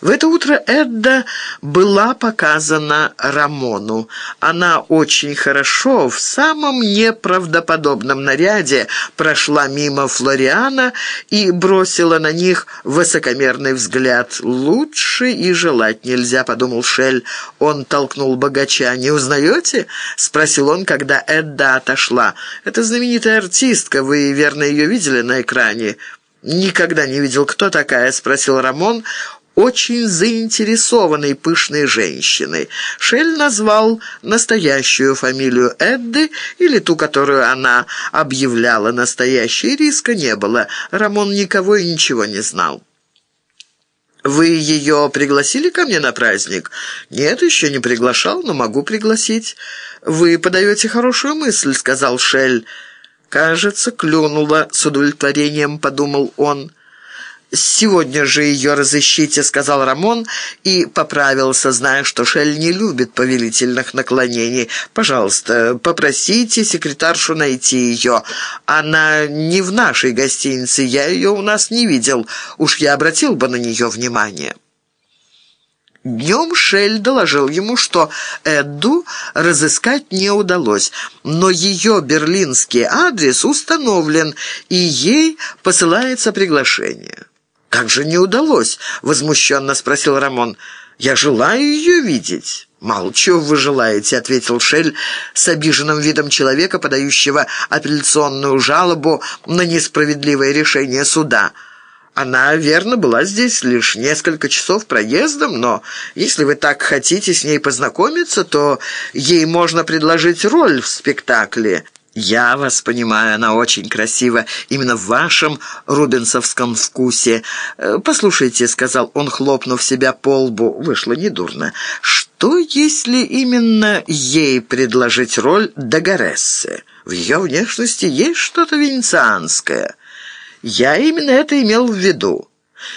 В это утро Эдда была показана Рамону. Она очень хорошо, в самом неправдоподобном наряде прошла мимо Флориана и бросила на них высокомерный взгляд. «Лучше и желать нельзя», — подумал Шель. Он толкнул богача. «Не узнаете?» — спросил он, когда Эдда отошла. «Это знаменитая артистка. Вы, верно, ее видели на экране?» «Никогда не видел, кто такая?» — спросил Рамон очень заинтересованной пышной женщиной. Шель назвал настоящую фамилию Эдды или ту, которую она объявляла настоящей. Риска не было. Рамон никого и ничего не знал. «Вы ее пригласили ко мне на праздник?» «Нет, еще не приглашал, но могу пригласить». «Вы подаете хорошую мысль», — сказал Шель. «Кажется, клюнула с удовлетворением», — подумал он. «Сегодня же ее разыщите», — сказал Рамон и поправился, зная, что Шель не любит повелительных наклонений. «Пожалуйста, попросите секретаршу найти ее. Она не в нашей гостинице, я ее у нас не видел. Уж я обратил бы на нее внимание». Днем Шель доложил ему, что Эдду разыскать не удалось, но ее берлинский адрес установлен, и ей посылается приглашение. «Как же не удалось?» — возмущенно спросил Рамон. «Я желаю ее видеть». «Мало чего вы желаете», — ответил Шель с обиженным видом человека, подающего апелляционную жалобу на несправедливое решение суда. Она, верно, была здесь лишь несколько часов проездом, но если вы так хотите с ней познакомиться, то ей можно предложить роль в спектакле». «Я вас понимаю, она очень красива, именно в вашем рубинсовском вкусе. Э, послушайте», — сказал он, хлопнув себя по лбу, вышло недурно, «что, если именно ей предложить роль Дагорессы? В ее внешности есть что-то венецианское. Я именно это имел в виду».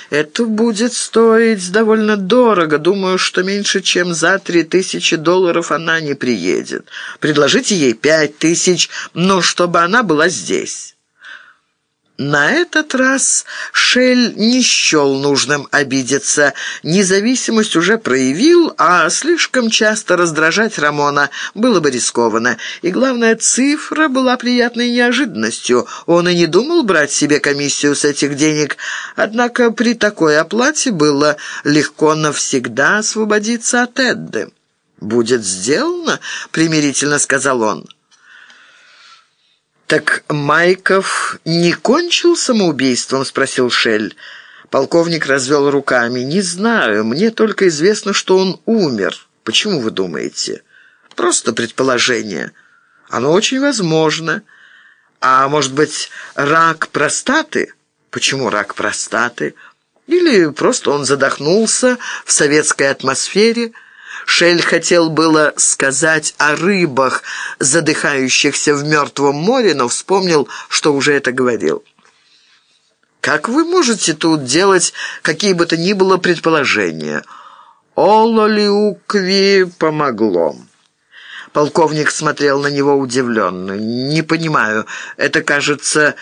Это будет стоить довольно дорого. Думаю, что меньше, чем за три тысячи долларов она не приедет. Предложите ей пять тысяч, но чтобы она была здесь». На этот раз Шель не счел нужным обидеться. Независимость уже проявил, а слишком часто раздражать Рамона было бы рискованно. И главная цифра была приятной неожиданностью. Он и не думал брать себе комиссию с этих денег. Однако при такой оплате было легко навсегда освободиться от Эдды. «Будет сделано», — примирительно сказал он. «Так Майков не кончил самоубийством?» — спросил Шель. Полковник развел руками. «Не знаю. Мне только известно, что он умер. Почему вы думаете?» «Просто предположение. Оно очень возможно. А может быть, рак простаты?» «Почему рак простаты?» «Или просто он задохнулся в советской атмосфере?» Шель хотел было сказать о рыбах, задыхающихся в мертвом море, но вспомнил, что уже это говорил. «Как вы можете тут делать какие бы то ни было предположения?» «Ололиукви помогло». Полковник смотрел на него удивленно. «Не понимаю, это, кажется,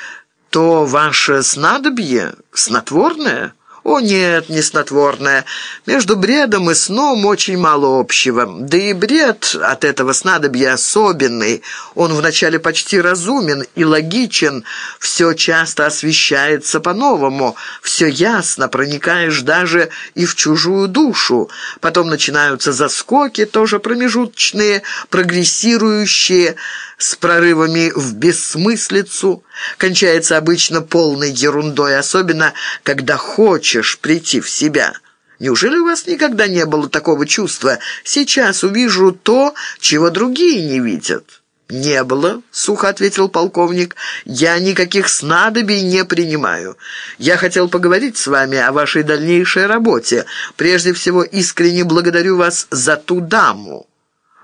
то ваше снадобье, снотворное?» «О нет, не снотворное. Между бредом и сном очень мало общего. Да и бред от этого снадобья особенный. Он вначале почти разумен и логичен. Все часто освещается по-новому. Все ясно, проникаешь даже и в чужую душу. Потом начинаются заскоки, тоже промежуточные, прогрессирующие, с прорывами в бессмыслицу. Кончается обычно полной ерундой, особенно когда хочешь прийти в себя. Неужели у вас никогда не было такого чувства? Сейчас увижу то, чего другие не видят». «Не было», — сухо ответил полковник. «Я никаких снадобий не принимаю. Я хотел поговорить с вами о вашей дальнейшей работе. Прежде всего, искренне благодарю вас за ту даму».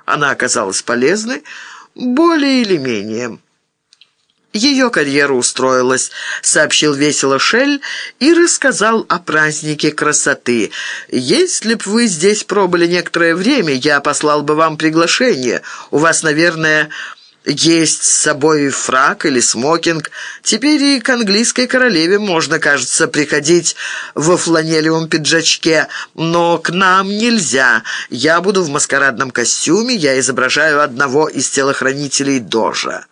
Она оказалась полезной, более или менее. Ее карьера устроилась, сообщил весело Шель и рассказал о празднике красоты. Если б вы здесь пробыли некоторое время, я послал бы вам приглашение. У вас, наверное, есть с собой фрак или смокинг. Теперь и к английской королеве можно, кажется, приходить во фланелевом пиджачке, но к нам нельзя. Я буду в маскарадном костюме, я изображаю одного из телохранителей Дожа».